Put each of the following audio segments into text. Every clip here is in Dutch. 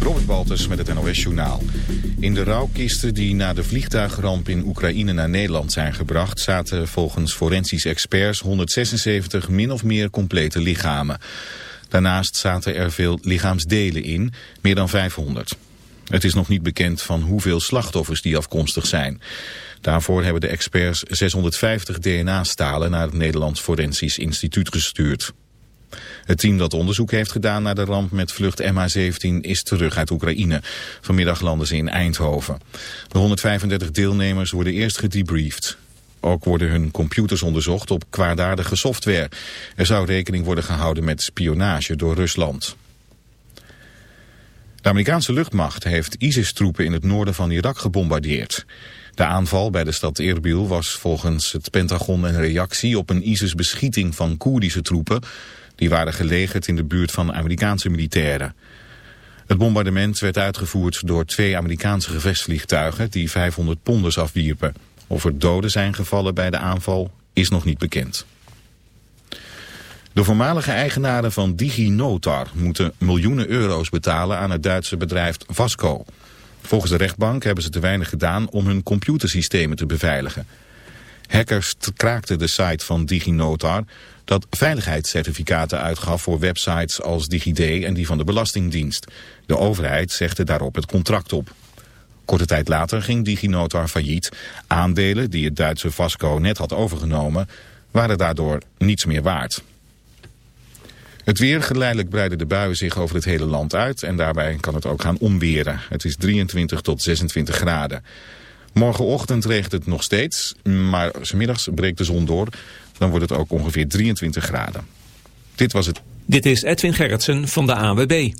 Robert Baltus met het NOS Journaal. In de rouwkisten die na de vliegtuigramp in Oekraïne naar Nederland zijn gebracht... zaten volgens forensische experts 176 min of meer complete lichamen. Daarnaast zaten er veel lichaamsdelen in, meer dan 500. Het is nog niet bekend van hoeveel slachtoffers die afkomstig zijn. Daarvoor hebben de experts 650 DNA-stalen naar het Nederlands Forensisch Instituut gestuurd. Het team dat onderzoek heeft gedaan naar de ramp met vlucht MH17 is terug uit Oekraïne. Vanmiddag landen ze in Eindhoven. De 135 deelnemers worden eerst gedebriefd. Ook worden hun computers onderzocht op kwaadaardige software. Er zou rekening worden gehouden met spionage door Rusland. De Amerikaanse luchtmacht heeft ISIS-troepen in het noorden van Irak gebombardeerd. De aanval bij de stad Erbil was volgens het Pentagon een reactie op een ISIS-beschieting van Koerdische troepen die waren gelegerd in de buurt van Amerikaanse militairen. Het bombardement werd uitgevoerd door twee Amerikaanse gevechtsvliegtuigen die 500 ponders afwierpen. Of er doden zijn gevallen bij de aanval is nog niet bekend. De voormalige eigenaren van DigiNotar moeten miljoenen euro's betalen aan het Duitse bedrijf Vasco. Volgens de rechtbank hebben ze te weinig gedaan om hun computersystemen te beveiligen. Hackers kraakten de site van DigiNotar dat veiligheidscertificaten uitgaf voor websites als DigiD en die van de Belastingdienst. De overheid zegde daarop het contract op. Korte tijd later ging DigiNotar failliet. Aandelen die het Duitse Vasco net had overgenomen waren daardoor niets meer waard. Het weer, geleidelijk breiden de buien zich over het hele land uit en daarbij kan het ook gaan omweren. Het is 23 tot 26 graden. Morgenochtend regent het nog steeds, maar smiddags breekt de zon door. Dan wordt het ook ongeveer 23 graden. Dit was het. Dit is Edwin Gerritsen van de AWB.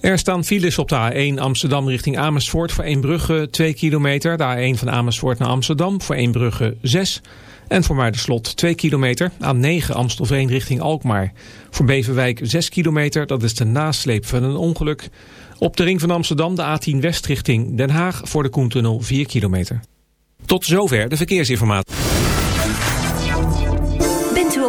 Er staan files op de A1 Amsterdam richting Amersfoort voor Eembrugge 2 kilometer. De A1 van Amersfoort naar Amsterdam voor Eembrugge 6. En voor Muiderslot 2 kilometer. A9 Amstelveen richting Alkmaar. Voor Beverwijk 6 kilometer, dat is de nasleep van een ongeluk. Op de ring van Amsterdam de A10 West richting Den Haag voor de Koentunnel 4 kilometer. Tot zover de verkeersinformatie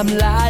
I'm lying.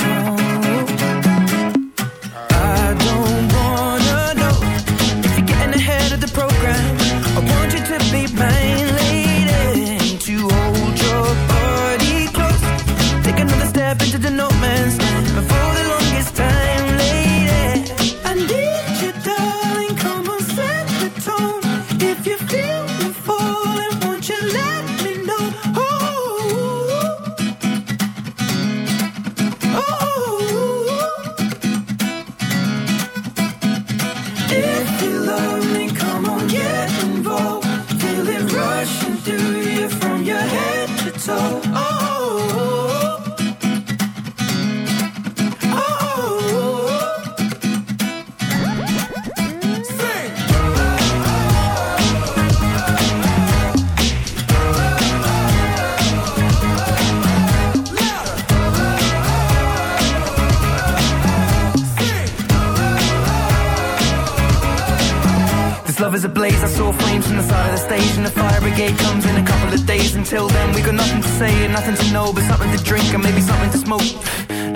nothing to know, but something to drink and maybe something to smoke.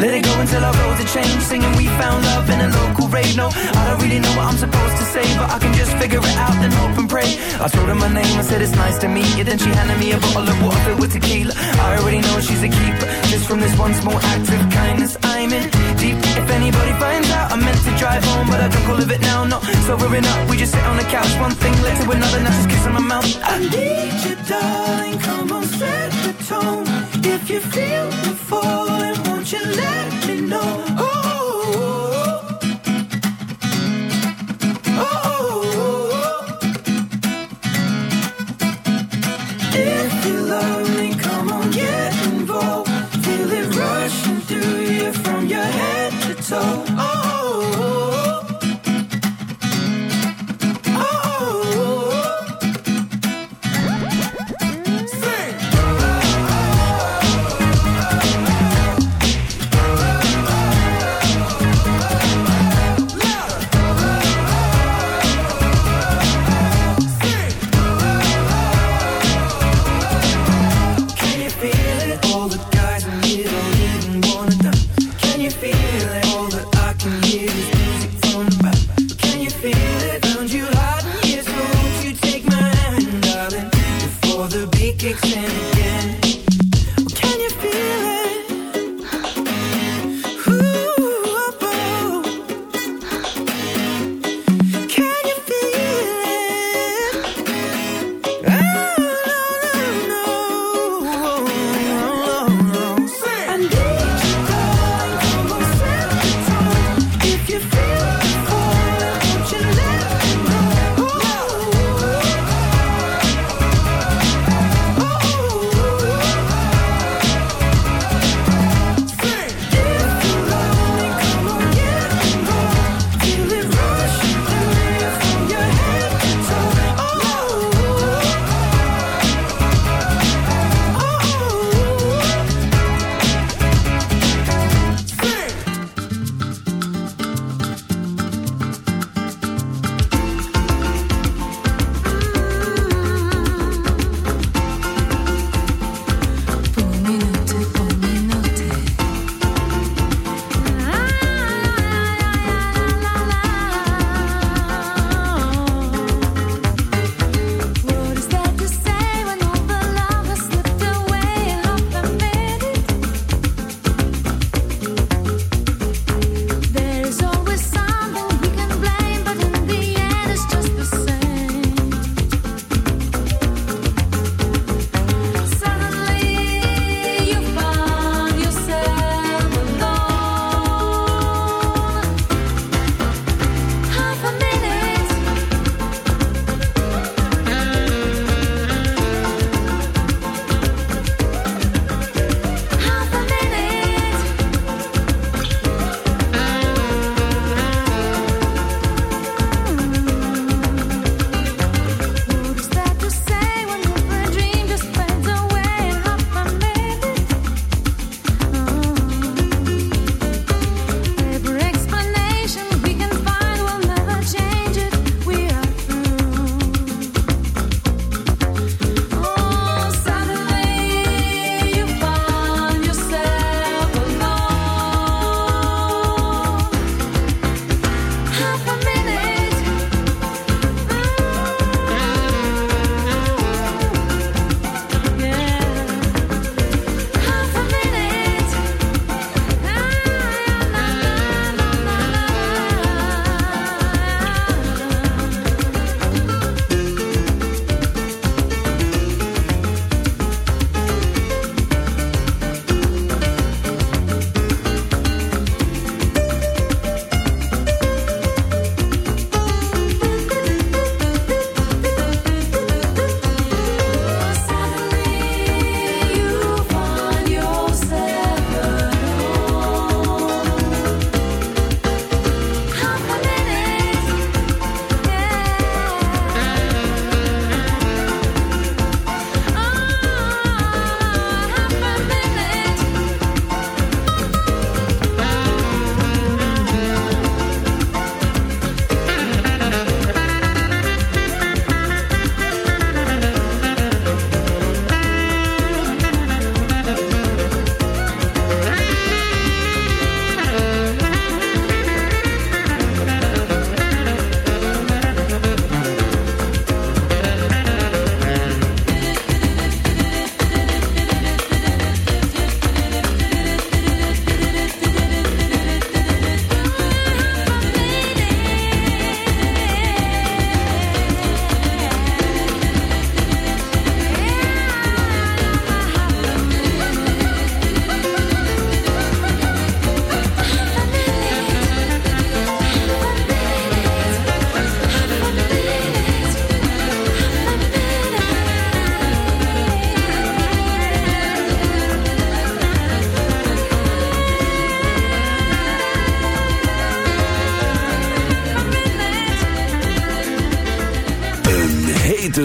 Let it go until our roads are changed. Singing, we found love in a local rave. No, I don't really know what I'm supposed to say, but I can just figure it out and hope and pray. I told her my name, I said it's nice to meet you. Then she handed me a bottle of water filled with tequila. I already know she's a keeper. Just from this one small act of kindness, I'm in deep. If anybody finds out, I meant to drive home, but I don't call it now. No, sobering up, we just sit on the couch. One thing led to another, now she's kissing my mouth. I need you, darling.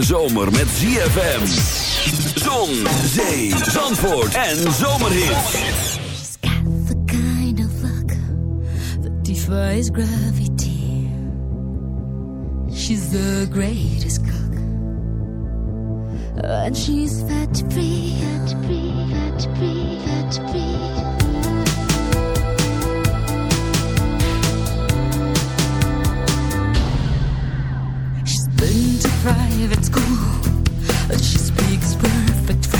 zomer met ZFM. Zon, zee, zandvoort en zomerhit. She's got the kind of luck that defies gravity. She's the greatest cook. And she's fat free, fat free, fat free, fat free. been private school. She speaks perfect French.